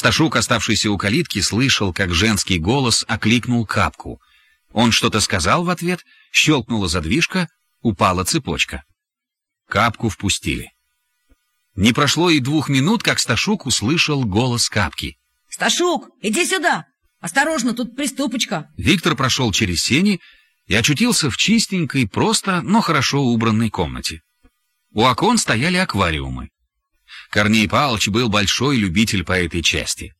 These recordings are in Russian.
Сташук, оставшийся у калитки, слышал, как женский голос окликнул капку. Он что-то сказал в ответ, щелкнула задвижка, упала цепочка. Капку впустили. Не прошло и двух минут, как Сташук услышал голос капки. «Сташук, иди сюда! Осторожно, тут приступочка!» Виктор прошел через сени и очутился в чистенькой, просто, но хорошо убранной комнате. У окон стояли аквариумы. Корней Павлович был большой любитель по этой части.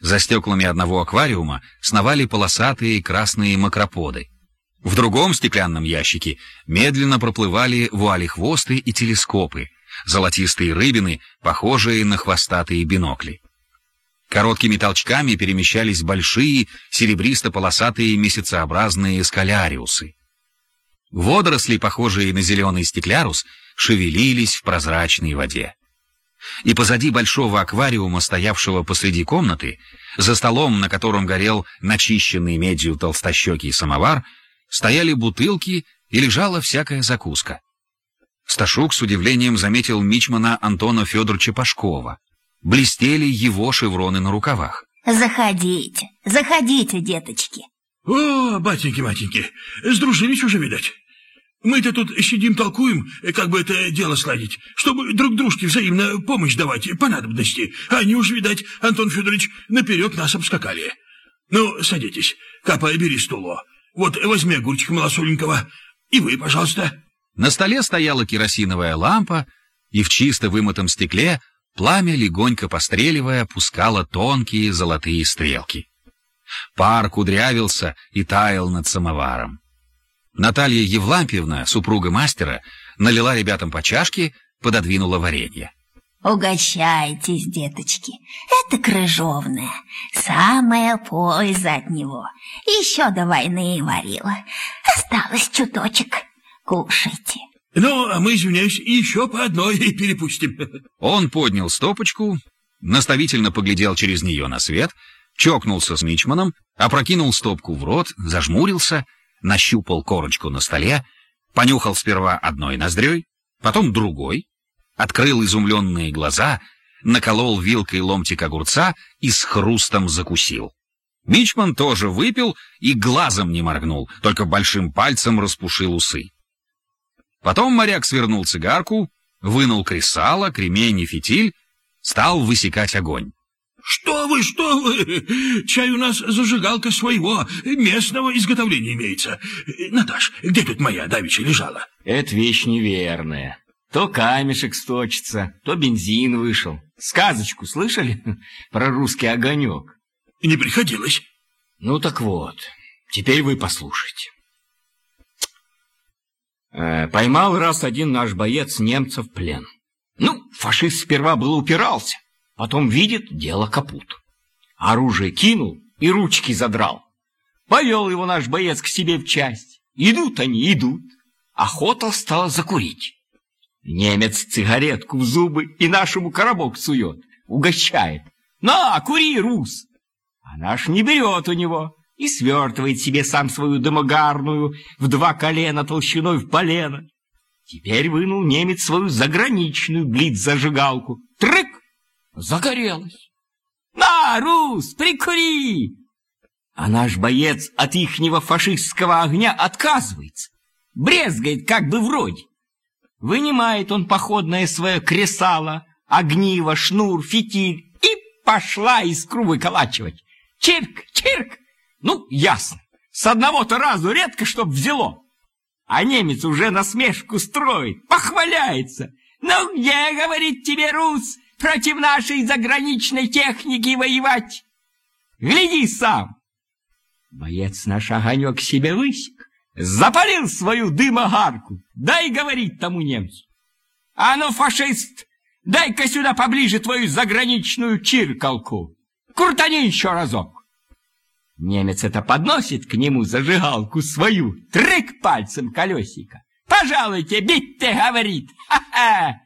За стеклами одного аквариума сновали полосатые красные макроподы. В другом стеклянном ящике медленно проплывали вуали-хвосты и телескопы, золотистые рыбины, похожие на хвостатые бинокли. Короткими толчками перемещались большие серебристо-полосатые месяцеобразные скаляриусы. Водоросли, похожие на зеленый стеклярус, шевелились в прозрачной воде. И позади большого аквариума, стоявшего посреди комнаты, за столом, на котором горел начищенный медью толстощекий самовар, стояли бутылки и лежала всякая закуска. Сташук с удивлением заметил мичмана Антона Федоровича Пашкова. Блестели его шевроны на рукавах. «Заходите, заходите, деточки!» «О, батеньки-матеньки, сдружились уже, видать. Мы-то тут сидим толкуем, как бы это дело сладить, чтобы друг дружке взаимно помощь давать по надобности. А они уж, видать, Антон Федорович, наперед нас обскакали. Ну, садитесь, Капа, бери стуло. Вот возьми огурчик малосоленького. И вы, пожалуйста. На столе стояла керосиновая лампа, и в чисто вымытом стекле пламя, легонько постреливая, пускало тонкие золотые стрелки. Пар кудрявился и таял над самоваром. Наталья Евлампьевна, супруга мастера, налила ребятам по чашке, пододвинула варенье. Угощайтесь, деточки. Это крыжовное. Самая польза от него. Еще до войны варила. Осталось чуточек. Кушайте. Ну, а мы, извиняюсь, еще по одной перепустим. Он поднял стопочку, наставительно поглядел через нее на свет, чокнулся с мичманом, опрокинул стопку в рот, зажмурился — нащупал корочку на столе, понюхал сперва одной ноздрёй, потом другой, открыл изумленные глаза, наколол вилкой ломтик огурца и с хрустом закусил. Мичман тоже выпил и глазом не моргнул, только большим пальцем распушил усы. Потом моряк свернул цигарку, вынул кресало, кремень и фитиль, стал высекать огонь. Что вы, что вы? Чай у нас зажигалка своего, местного изготовления имеется. Наташ, где тут моя давеча лежала? Это вещь неверная. То камешек сточится, то бензин вышел. Сказочку слышали про русский огонек? Не приходилось. Ну так вот, теперь вы послушайте. Э, поймал раз один наш боец немцев в плен. Ну, фашист сперва был упирался, Потом видит, дело капут. Оружие кинул и ручки задрал. Повел его наш боец к себе в часть. Идут они, идут. Охота стала закурить. Немец цигаретку в зубы и нашему коробок сует, угощает. «На, кури, рус!» А наш не берет у него и свертывает себе сам свою дымогарную в два колена толщиной в полено. Теперь вынул немец свою заграничную блиц-зажигалку. Трык! Загорелась. «На, Рус, прикури!» А наш боец от ихнего фашистского огня отказывается, брезгает как бы вроде. Вынимает он походное свое кресало, огниво, шнур, фитиль и пошла искру выколачивать. Чирк, чирк! Ну, ясно, с одного-то разу редко чтоб взяло. А немец уже насмешку строит, похваляется. «Ну где, — говорит тебе, Рус, против нашей заграничной техники воевать. Гляди сам. Боец наш огонек себе высек, запалил свою дымогарку, дай говорить тому немцу. А ну, фашист, дай-ка сюда поближе твою заграничную чиркалку. Крутани еще разок. Немец это подносит к нему зажигалку свою, трык пальцем колесика. «Пожалуйте, бить-те!» — говорит. «Ха-ха!»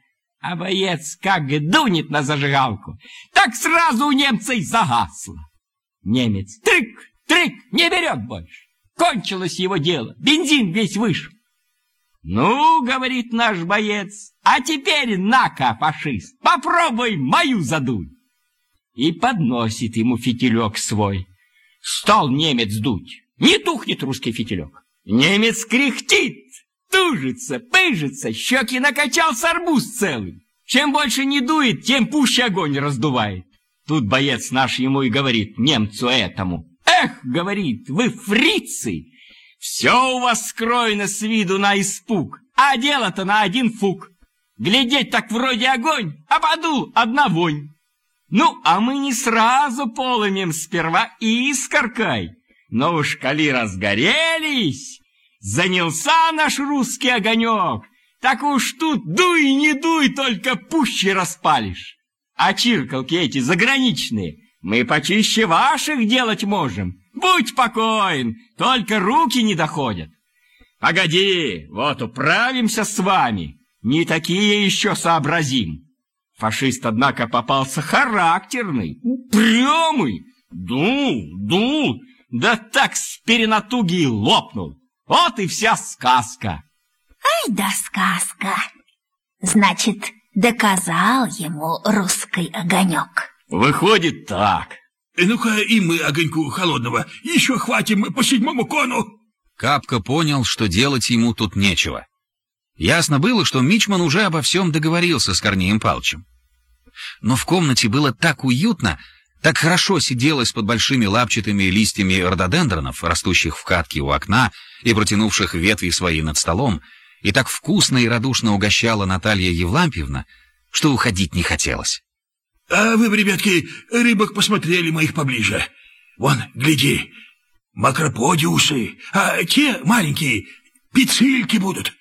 А боец как дунет на зажигалку, так сразу у немца и загасло. Немец трык, трык, не берет больше. Кончилось его дело, бензин весь вышел. «Ну, — говорит наш боец, — а теперь на-ка, фашист, попробуй мою задуй!» и подносит ему фитилек свой. Стал немец дуть. Не тухнет русский фитилек. Немец кряхтит, тужится, пыжится, щеки накачал с арбуз целый. Чем больше не дует, тем пуще огонь раздувает. Тут боец наш ему и говорит, немцу этому. Эх, говорит, вы фрицы! Все у вас скроено с виду на испуг, а дело-то на один фук. Глядеть так вроде огонь, а подул одна вонь. Ну, а мы не сразу полымем сперва искоркой. Но уж коли разгорелись, занялся наш русский огонек, так уж тут дуй не дуй, только пуще распалишь. А чиркалки эти заграничные мы почище ваших делать можем. Будь покоен, только руки не доходят. Погоди, вот управимся с вами. Не такие еще сообразим. Фашист, однако, попался характерный, упрямый. Дул, дул, да так с перенатуги и лопнул. Вот и вся сказка. Ай да сказка. Значит, доказал ему русский огонек. Выходит так. Ну-ка и мы огоньку холодного еще хватим по седьмому кону. Капка понял, что делать ему тут нечего. Ясно было, что Мичман уже обо всем договорился с Корнеем Палчем. Но в комнате было так уютно, так хорошо сиделось под большими лапчатыми листьями рододендронов, растущих в катке у окна и протянувших ветви свои над столом, и так вкусно и радушно угощала Наталья Евлампьевна, что уходить не хотелось. — А вы, ребятки, рыбок посмотрели моих поближе. Вон, гляди, макроподиусы, а те маленькие пиццильки будут.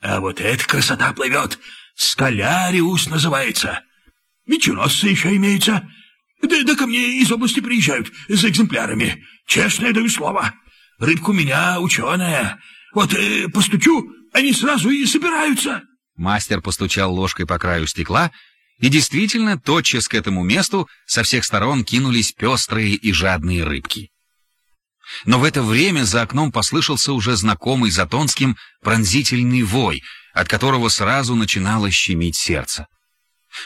А вот эта красота плывет, скаляриус называется. Меченосцы еще имеются. Да, да ко мне из области приезжают за экземплярами. Честное даю слово. Рыбка у меня ученая. Вот э, постучу, они сразу и собираются. Мастер постучал ложкой по краю стекла, и действительно, тотчас к этому месту со всех сторон кинулись пестрые и жадные рыбки. Но в это время за окном послышался уже знакомый Затонским пронзительный вой, от которого сразу начинало щемить сердце.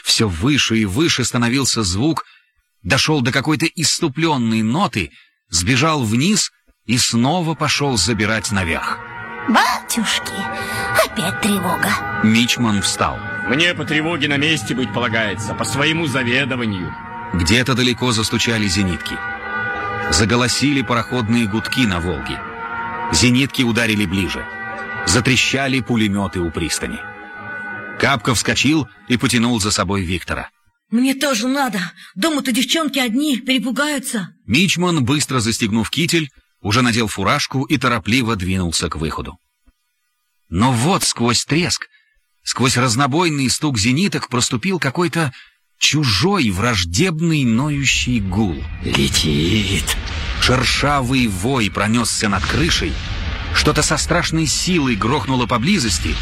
Все выше и выше становился звук, дошел до какой-то иступленной ноты, сбежал вниз и снова пошел забирать наверх. «Батюшки, опять тревога!» Мичман встал. Мне по тревоге на месте быть полагается, по своему заведованию. Где-то далеко застучали зенитки. Заголосили пароходные гудки на Волге. Зенитки ударили ближе. Затрещали пулеметы у пристани. Капка вскочил и потянул за собой Виктора. Мне тоже надо. Дома-то девчонки одни, перепугаются. Мичман, быстро застегнув китель, уже надел фуражку и торопливо двинулся к выходу. Но вот сквозь треск, сквозь разнобойный стук зениток проступил какой-то чужой, враждебный, ноющий гул. Летит. Шершавый вой пронесся над крышей, что-то со страшной силой грохнуло поблизости,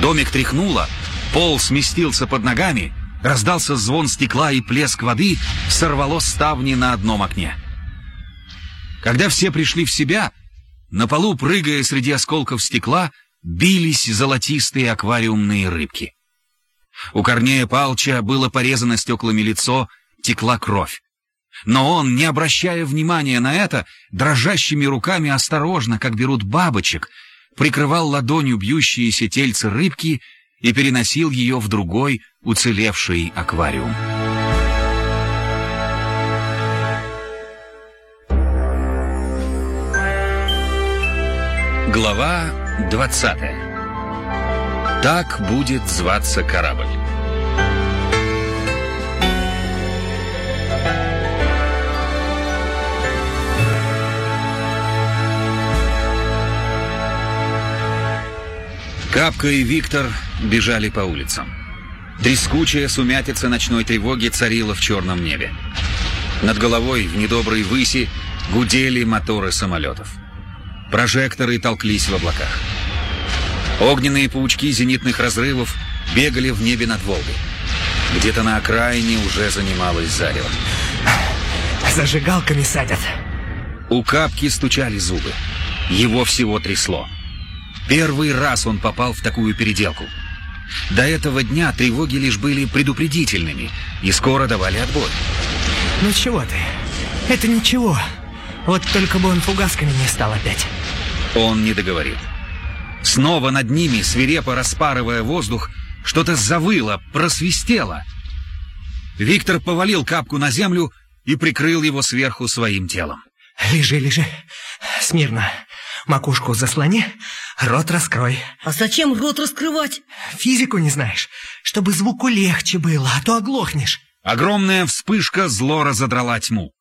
домик тряхнуло, пол сместился под ногами, раздался звон стекла и плеск воды, сорвало ставни на одном окне. Когда все пришли в себя, на полу, прыгая среди осколков стекла, бились золотистые аквариумные рыбки. У Корнея Палча было порезано стеклами лицо, текла кровь. Но он, не обращая внимания на это, дрожащими руками осторожно, как берут бабочек, прикрывал ладонью бьющиеся тельцы рыбки и переносил ее в другой уцелевший аквариум. Глава 20 Так будет зваться корабль. Капка и Виктор бежали по улицам. Трескучая сумятица ночной тревоги царила в черном небе. Над головой в недоброй выси гудели моторы самолетов. Прожекторы толклись в облаках. Огненные паучки зенитных разрывов бегали в небе над Волгой. Где-то на окраине уже занималось зарево. Зажигалками садят. У Капки стучали зубы. Его всего трясло. Первый раз он попал в такую переделку. До этого дня тревоги лишь были предупредительными и скоро давали отбой. Ну чего ты? Это ничего. Вот только бы он фугасками не стал опять. Он не договорил. Снова над ними, свирепо распарывая воздух, что-то завыло, просвистело. Виктор повалил капку на землю и прикрыл его сверху своим телом. Лежи, лежи. Смирно. Макушку заслони, рот раскрой. А зачем рот раскрывать? Физику не знаешь? Чтобы звуку легче было, а то оглохнешь. Огромная вспышка зло разодрала тьму.